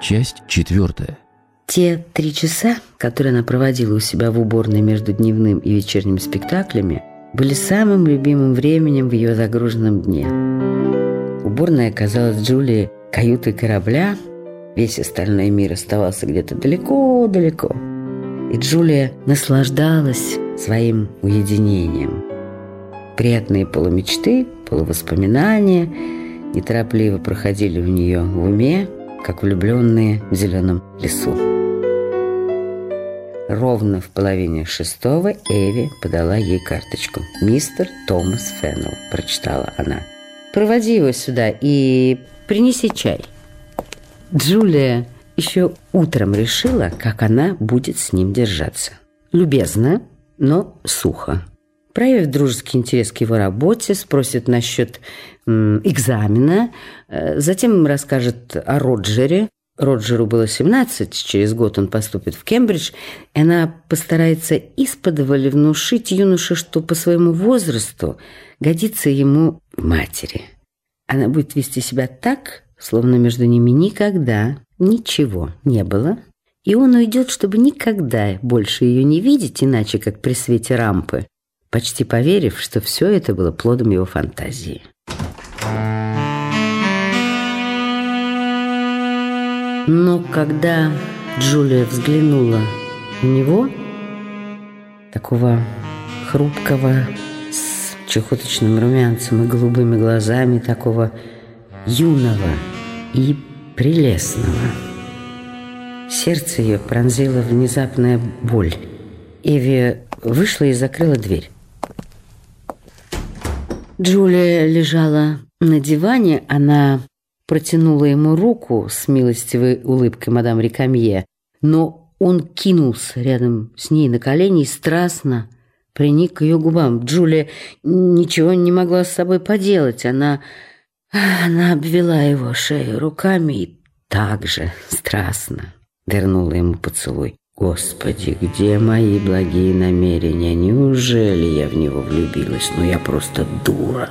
Часть четвертая. Те три часа, которые она проводила у себя в уборной между дневным и вечерним спектаклями, были самым любимым временем в ее загруженном дне. Уборная оказалась Джулии каютой корабля, весь остальной мир оставался где-то далеко-далеко. И Джулия наслаждалась своим уединением. Приятные полумечты, полувоспоминания неторопливо проходили у нее в уме, как влюбленные в зеленом лесу. Ровно в половине шестого Эви подала ей карточку. «Мистер Томас Феннелл», – прочитала она. «Проводи его сюда и принеси чай». Джулия еще утром решила, как она будет с ним держаться. Любезно, но сухо. Проявив дружеский интерес к его работе, спросит насчет экзамена, э, затем расскажет о Роджере. Роджеру было 17, через год он поступит в Кембридж, и она постарается исподволь внушить юноше, что по своему возрасту годится ему матери. Она будет вести себя так, словно между ними никогда ничего не было, и он уйдет, чтобы никогда больше ее не видеть, иначе как при свете рампы, почти поверив, что все это было плодом его фантазии. Но когда Джулия взглянула на него, такого хрупкого, с чехоточным румянцем и голубыми глазами, такого юного и прелестного, сердце ее пронзила внезапная боль. Эви вышла и закрыла дверь. Джулия лежала на диване, она протянула ему руку с милостивой улыбкой мадам Рикамье, но он кинулся рядом с ней на колени и страстно приник к ее губам. Джулия ничего не могла с собой поделать. Она, она обвела его шею руками и так же страстно вернула ему поцелуй. Господи, где мои благие намерения? Неужели я в него влюбилась? Ну я просто дура.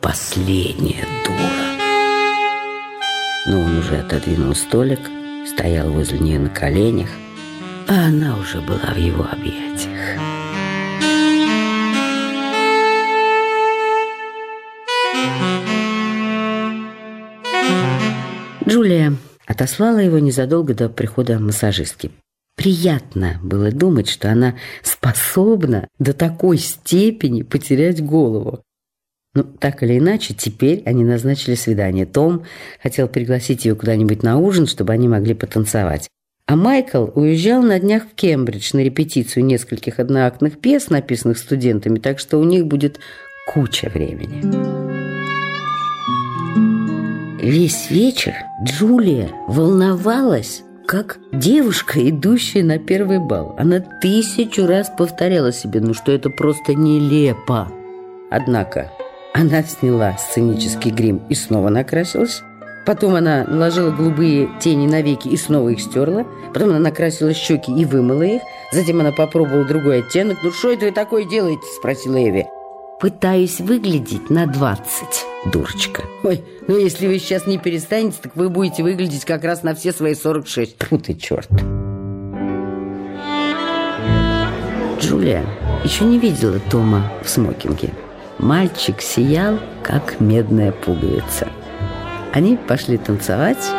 Последняя дура. Но он уже отодвинул столик, стоял возле нее на коленях, а она уже была в его объятиях. Джулия отослала его незадолго до прихода массажистки. Приятно было думать, что она способна до такой степени потерять голову. Но так или иначе, теперь они назначили свидание. Том хотел пригласить ее куда-нибудь на ужин, чтобы они могли потанцевать. А Майкл уезжал на днях в Кембридж на репетицию нескольких одноактных пьес, написанных студентами, так что у них будет куча времени. Весь вечер Джулия волновалась как девушка, идущая на первый бал. Она тысячу раз повторяла себе, ну что это просто нелепо. Однако она сняла сценический грим и снова накрасилась. Потом она наложила голубые тени на веки и снова их стерла. Потом она накрасила щеки и вымыла их. Затем она попробовала другой оттенок. «Ну что это вы такое делаете?» – спросила Эви. «Пытаюсь выглядеть на двадцать, дурочка». «Ой, ну если вы сейчас не перестанете, так вы будете выглядеть как раз на все свои сорок шесть». Тьфу ты, черт. Джулия еще не видела Тома в смокинге. Мальчик сиял, как медная пуговица. Они пошли танцевать.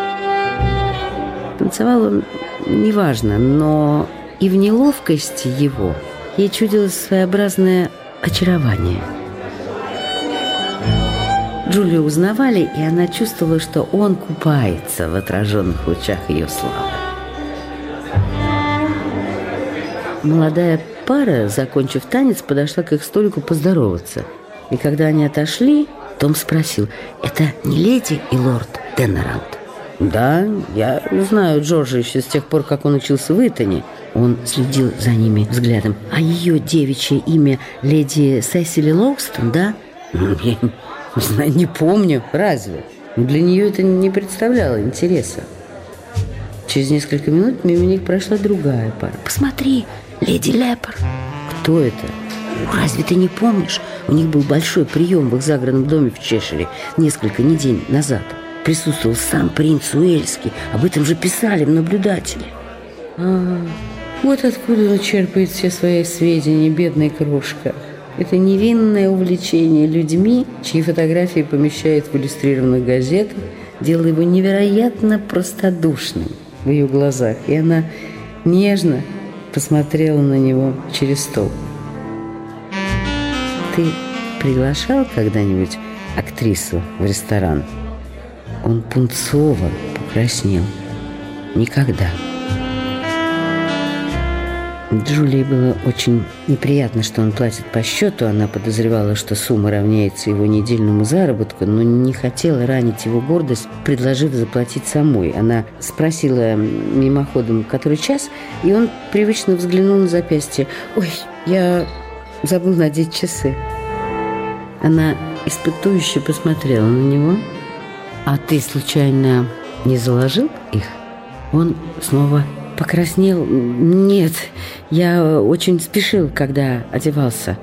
Танцевал он неважно, но и в неловкости его ей чудилось своеобразное очарование. Джулию узнавали, и она чувствовала, что он купается в отраженных лучах ее славы. Молодая пара, закончив танец, подошла к их столику поздороваться. И когда они отошли, том спросил, «Это не леди и лорд Деннералд?» «Да, я знаю Джорджа еще с тех пор, как он учился в Итоне». Он следил за ними взглядом. «А ее девичье имя леди Сесили Лоустон, да?» «Ну, «Я не помню. Разве?» Для нее это не представляло интереса. Через несколько минут мимо них прошла другая пара. «Посмотри, леди Лепер». «Кто это?» «Разве ты не помнишь? У них был большой прием в их загородном доме в Чешире несколько недель назад. присутствовал сам принц Уэльский. Об этом же писали в наблюдателе. А, вот откуда он черпает все свои сведения, бедная крошка. Это невинное увлечение людьми, чьи фотографии помещают в иллюстрированных газетах, делая его невероятно простодушным в ее глазах. И она нежно посмотрела на него через стол. Ты приглашал когда-нибудь актрису в ресторан? Он пунцово покраснел. Никогда. Джулии было очень неприятно, что он платит по счету. Она подозревала, что сумма равняется его недельному заработку, но не хотела ранить его гордость, предложив заплатить самой. Она спросила мимоходом, который час, и он привычно взглянул на запястье. «Ой, я забыл надеть часы». Она испытующе посмотрела на него. «А ты, случайно, не заложил их?» Он снова покраснел. «Нет, я очень спешил, когда одевался».